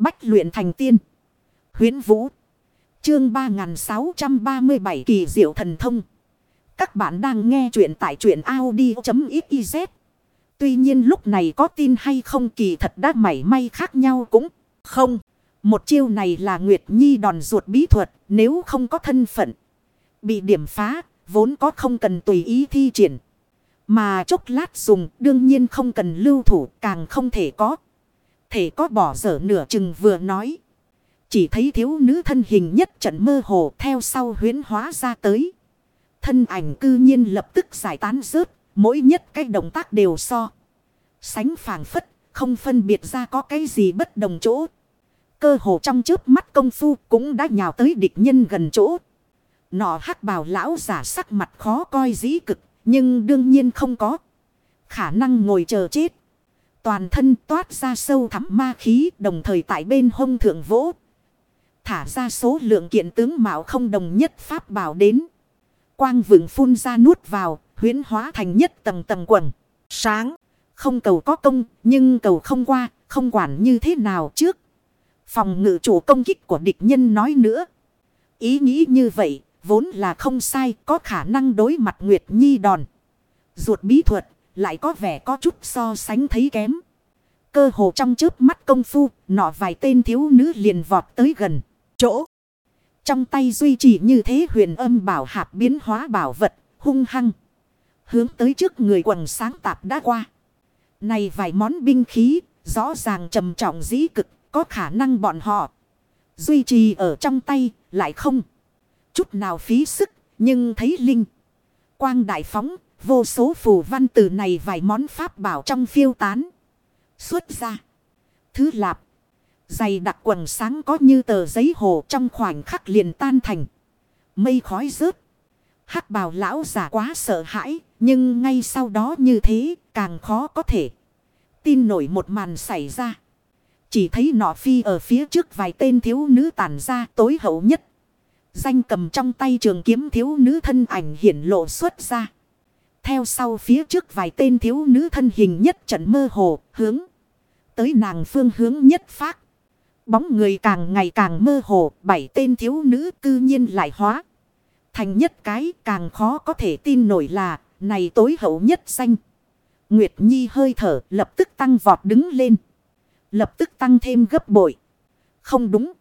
Bách luyện thành tiên. Huyến Vũ. Chương 3637 kỳ diệu thần thông. Các bạn đang nghe truyện tại truyện Audi.xyz. Tuy nhiên lúc này có tin hay không kỳ thật đã mảy may khác nhau cũng không. Một chiêu này là Nguyệt Nhi đòn ruột bí thuật, nếu không có thân phận. Bị điểm phá, vốn có không cần tùy ý thi triển. Mà chốc lát dùng, đương nhiên không cần lưu thủ, càng không thể có. Thể có bỏ dở nửa chừng vừa nói. Chỉ thấy thiếu nữ thân hình nhất trận mơ hồ theo sau huyến hóa ra tới. Thân ảnh cư nhiên lập tức giải tán rớt. Mỗi nhất cái động tác đều so. Sánh phảng phất. Không phân biệt ra có cái gì bất đồng chỗ. Cơ hồ trong trước mắt công phu cũng đã nhào tới địch nhân gần chỗ. Nọ hắc bào lão giả sắc mặt khó coi dĩ cực. Nhưng đương nhiên không có. Khả năng ngồi chờ chết. Toàn thân toát ra sâu thắm ma khí đồng thời tại bên hông thượng vỗ. Thả ra số lượng kiện tướng mạo không đồng nhất pháp bảo đến. Quang vượng phun ra nuốt vào, huyến hóa thành nhất tầng tầng quần. Sáng, không cầu có công, nhưng cầu không qua, không quản như thế nào trước. Phòng ngự chủ công kích của địch nhân nói nữa. Ý nghĩ như vậy, vốn là không sai, có khả năng đối mặt Nguyệt Nhi đòn. Ruột bí thuật, lại có vẻ có chút so sánh thấy kém. Cơ hồ trong trước mắt công phu, nọ vài tên thiếu nữ liền vọt tới gần, chỗ. Trong tay duy trì như thế huyền âm bảo hạp biến hóa bảo vật, hung hăng. Hướng tới trước người quần sáng tạp đã qua. Này vài món binh khí, rõ ràng trầm trọng dĩ cực, có khả năng bọn họ. Duy trì ở trong tay, lại không. Chút nào phí sức, nhưng thấy linh. Quang đại phóng, vô số phù văn từ này vài món pháp bảo trong phiêu tán. Xuất ra. Thứ lạp. Dày đặc quần sáng có như tờ giấy hồ trong khoảnh khắc liền tan thành. Mây khói rớt. hắc bào lão giả quá sợ hãi. Nhưng ngay sau đó như thế, càng khó có thể. Tin nổi một màn xảy ra. Chỉ thấy nọ phi ở phía trước vài tên thiếu nữ tàn ra tối hậu nhất. Danh cầm trong tay trường kiếm thiếu nữ thân ảnh hiển lộ xuất ra. Theo sau phía trước vài tên thiếu nữ thân hình nhất trận mơ hồ, hướng. Tới nàng phương hướng nhất phát. Bóng người càng ngày càng mơ hồ. Bảy tên thiếu nữ cư nhiên lại hóa. Thành nhất cái càng khó có thể tin nổi là, này tối hậu nhất xanh. Nguyệt Nhi hơi thở, lập tức tăng vọt đứng lên. Lập tức tăng thêm gấp bội. Không đúng.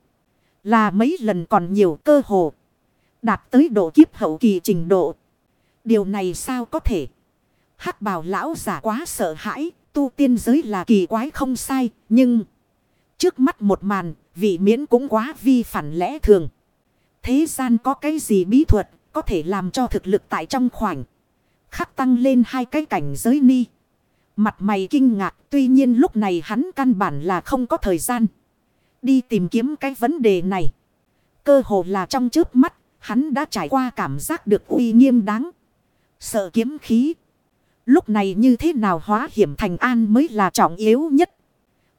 Là mấy lần còn nhiều cơ hồ. Đạt tới độ kiếp hậu kỳ trình độ. Điều này sao có thể? hắc bào lão giả quá sợ hãi. Tu tiên giới là kỳ quái không sai. Nhưng. Trước mắt một màn. Vị miễn cũng quá vi phản lẽ thường. Thế gian có cái gì bí thuật. Có thể làm cho thực lực tại trong khoảnh. Khắc tăng lên hai cái cảnh giới ni. Mặt mày kinh ngạc. Tuy nhiên lúc này hắn căn bản là không có thời gian. Đi tìm kiếm cái vấn đề này. Cơ hồ là trong trước mắt. Hắn đã trải qua cảm giác được uy nghiêm đáng. Sợ kiếm khí. Lúc này như thế nào hóa hiểm thành an mới là trọng yếu nhất.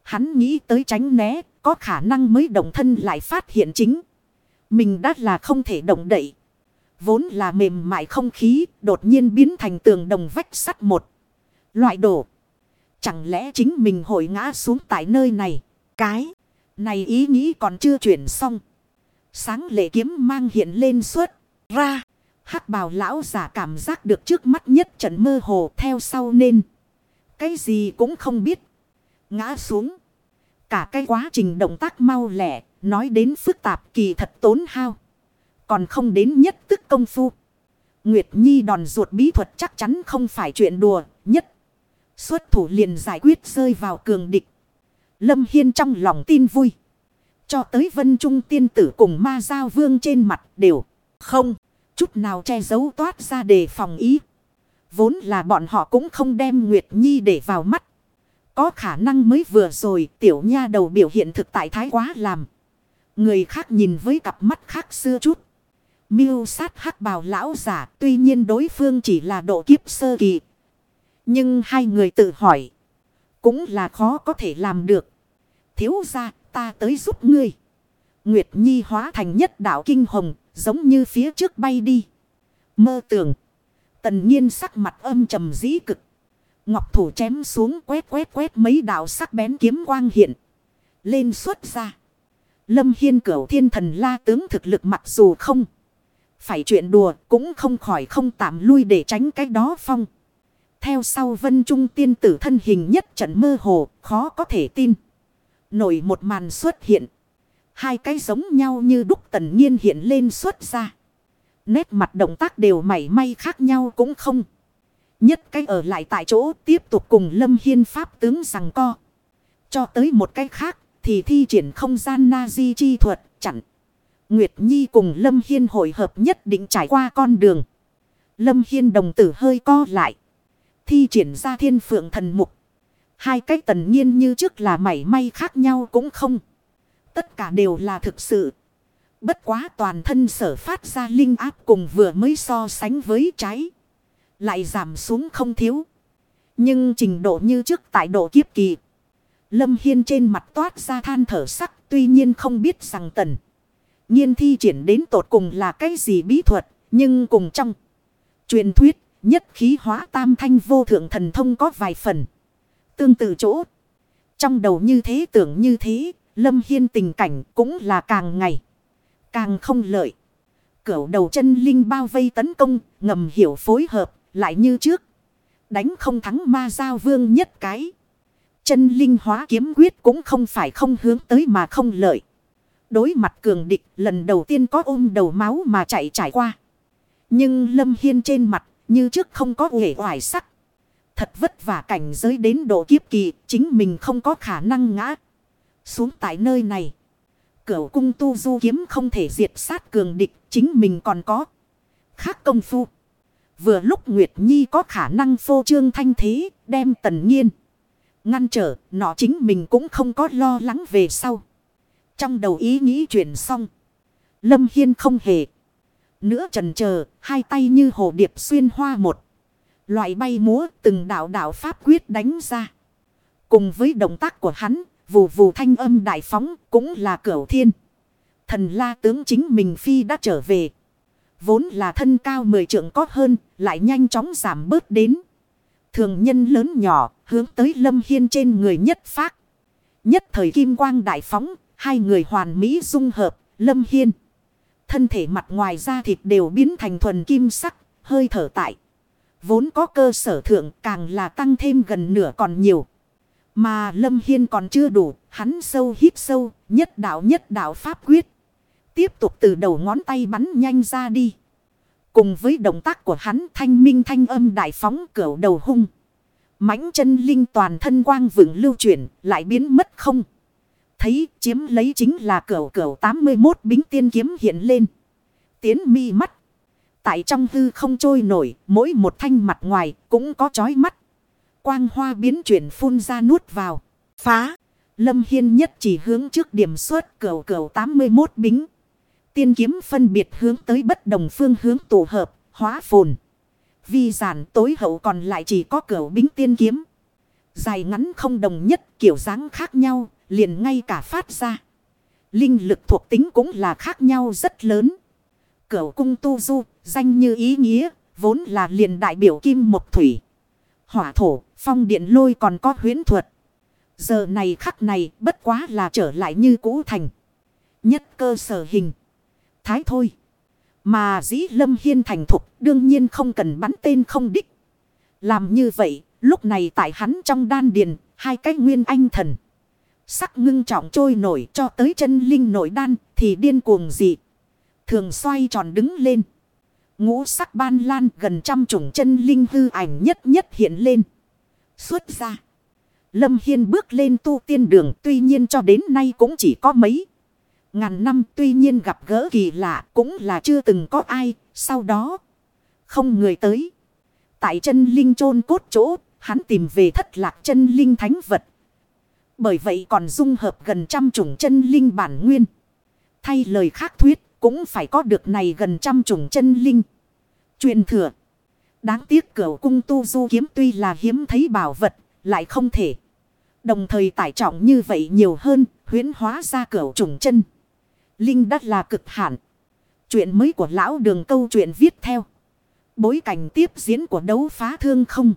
Hắn nghĩ tới tránh né. Có khả năng mới động thân lại phát hiện chính. Mình đã là không thể động đậy. Vốn là mềm mại không khí. Đột nhiên biến thành tường đồng vách sắt một. Loại đổ. Chẳng lẽ chính mình hội ngã xuống tại nơi này. Cái. Này ý nghĩ còn chưa chuyển xong. Sáng lệ kiếm mang hiện lên suốt. Ra hắc bào lão giả cảm giác được trước mắt nhất trận mơ hồ theo sau nên. Cái gì cũng không biết. Ngã xuống. Cả cái quá trình động tác mau lẻ. Nói đến phức tạp kỳ thật tốn hao. Còn không đến nhất tức công phu. Nguyệt Nhi đòn ruột bí thuật chắc chắn không phải chuyện đùa. Nhất. Xuất thủ liền giải quyết rơi vào cường địch. Lâm Hiên trong lòng tin vui. Cho tới vân trung tiên tử cùng ma giao vương trên mặt đều, không. Chút nào che giấu toát ra để phòng ý. Vốn là bọn họ cũng không đem Nguyệt Nhi để vào mắt. Có khả năng mới vừa rồi, tiểu nha đầu biểu hiện thực tại thái quá làm. Người khác nhìn với cặp mắt khác xưa chút. Miêu sát hắc bào lão giả, tuy nhiên đối phương chỉ là độ kiếp sơ kỳ. Nhưng hai người tự hỏi. Cũng là khó có thể làm được. Thiếu ra ta tới giúp ngươi. Nguyệt Nhi hóa thành nhất đạo kinh hồng. Giống như phía trước bay đi. Mơ tưởng. Tần nhiên sắc mặt âm trầm dĩ cực. Ngọc thủ chém xuống quét quét quét mấy đạo sắc bén kiếm quang hiện. Lên xuất ra. Lâm Hiên cửu thiên thần la tướng thực lực mặc dù không. Phải chuyện đùa, cũng không khỏi không tạm lui để tránh cái đó phong. Theo sau vân trung tiên tử thân hình nhất trận mơ hồ, khó có thể tin. Nổi một màn xuất hiện. Hai cái giống nhau như đúc tần nhiên hiện lên xuất ra. Nét mặt động tác đều mảy may khác nhau cũng không. Nhất cái ở lại tại chỗ tiếp tục cùng Lâm Hiên Pháp tướng rằng co. Cho tới một cái khác thì thi triển không gian na-di chi thuật chặn. Nguyệt Nhi cùng Lâm Hiên hội hợp nhất định trải qua con đường. Lâm Hiên đồng tử hơi co lại. Thi triển ra thiên phượng thần mục. Hai cái tần nhiên như trước là mảy may khác nhau cũng không. Tất cả đều là thực sự. Bất quá toàn thân sở phát ra linh áp cùng vừa mới so sánh với trái. Lại giảm xuống không thiếu. Nhưng trình độ như trước tại độ kiếp kỳ. Lâm Hiên trên mặt toát ra than thở sắc. Tuy nhiên không biết rằng tần. nhiên thi triển đến tột cùng là cái gì bí thuật. Nhưng cùng trong. Truyền thuyết, nhất khí hóa tam thanh vô thượng thần thông có vài phần. Tương tự chỗ. Trong đầu như thế, tưởng như thế. Lâm Hiên tình cảnh cũng là càng ngày. Càng không lợi. Cửu đầu chân linh bao vây tấn công. Ngầm hiểu phối hợp. Lại như trước. Đánh không thắng ma giao vương nhất cái. Chân linh hóa kiếm quyết cũng không phải không hướng tới mà không lợi. Đối mặt cường địch, lần đầu tiên có ôm đầu máu mà chạy trải qua. Nhưng Lâm Hiên trên mặt, như trước không có uể oải sắc. Thật vất vả cảnh giới đến độ kiếp kỳ, chính mình không có khả năng ngã. Xuống tại nơi này. Cửu cung tu du kiếm không thể diệt sát cường địch chính mình còn có. Khác công phu. Vừa lúc Nguyệt Nhi có khả năng phô trương thanh thế đem tần nhiên. Ngăn trở, nó chính mình cũng không có lo lắng về sau. Trong đầu ý nghĩ chuyển xong. Lâm Hiên không hề. Nữa trần chờ hai tay như hồ điệp xuyên hoa một. Loại bay múa từng đạo đạo pháp quyết đánh ra. Cùng với động tác của hắn, vù vù thanh âm đại phóng cũng là cửu thiên. Thần la tướng chính mình phi đã trở về. Vốn là thân cao mười trượng có hơn, lại nhanh chóng giảm bớt đến. Thường nhân lớn nhỏ, hướng tới lâm hiên trên người nhất phát. Nhất thời kim quang đại phóng, hai người hoàn mỹ dung hợp, lâm hiên. Thân thể mặt ngoài da thịt đều biến thành thuần kim sắc, hơi thở tại. Vốn có cơ sở thượng càng là tăng thêm gần nửa còn nhiều. Mà Lâm Hiên còn chưa đủ, hắn sâu hít sâu, nhất đạo nhất đạo pháp quyết. Tiếp tục từ đầu ngón tay bắn nhanh ra đi. Cùng với động tác của hắn thanh minh thanh âm đại phóng cửa đầu hung. mãnh chân linh toàn thân quang vững lưu chuyển lại biến mất không. Thấy chiếm lấy chính là cửa cửa 81 bính tiên kiếm hiện lên. Tiến mi mắt. Tại trong hư không trôi nổi mỗi một thanh mặt ngoài cũng có chói mắt. Quang hoa biến chuyển phun ra nuốt vào. Phá. Lâm Hiên nhất chỉ hướng trước điểm suốt cửu cửu 81 bính. Tiên kiếm phân biệt hướng tới bất đồng phương hướng tổ hợp, hóa phồn. Vi giản tối hậu còn lại chỉ có cửu bính tiên kiếm. Dài ngắn không đồng nhất kiểu dáng khác nhau, liền ngay cả phát ra. Linh lực thuộc tính cũng là khác nhau rất lớn. Cửu cung tu du, danh như ý nghĩa, vốn là liền đại biểu kim một thủy. Hỏa thổ, phong điện lôi còn có huyến thuật. Giờ này khắc này bất quá là trở lại như cũ thành. Nhất cơ sở hình thái thôi. Mà dĩ lâm hiên thành thục đương nhiên không cần bắn tên không đích. Làm như vậy, lúc này tại hắn trong đan điền, hai cái nguyên anh thần. Sắc ngưng trọng trôi nổi cho tới chân linh nội đan thì điên cuồng dị. Thường xoay tròn đứng lên. Ngũ sắc ban lan gần trăm chủng chân linh hư ảnh nhất nhất hiện lên. Xuất ra. Lâm Hiên bước lên tu tiên đường tuy nhiên cho đến nay cũng chỉ có mấy. Ngàn năm tuy nhiên gặp gỡ kỳ lạ cũng là chưa từng có ai, sau đó không người tới. Tại chân linh chôn cốt chỗ, hắn tìm về thất lạc chân linh thánh vật. Bởi vậy còn dung hợp gần trăm chủng chân linh bản nguyên. Thay lời khác thuyết, cũng phải có được này gần trăm chủng chân linh. Truyền thừa. Đáng tiếc cửu cung tu du kiếm tuy là hiếm thấy bảo vật, lại không thể. Đồng thời tải trọng như vậy nhiều hơn, huyến hóa ra cửu trùng chân. Linh đất là cực hạn. Chuyện mới của lão đường câu chuyện viết theo. Bối cảnh tiếp diễn của đấu phá thương không.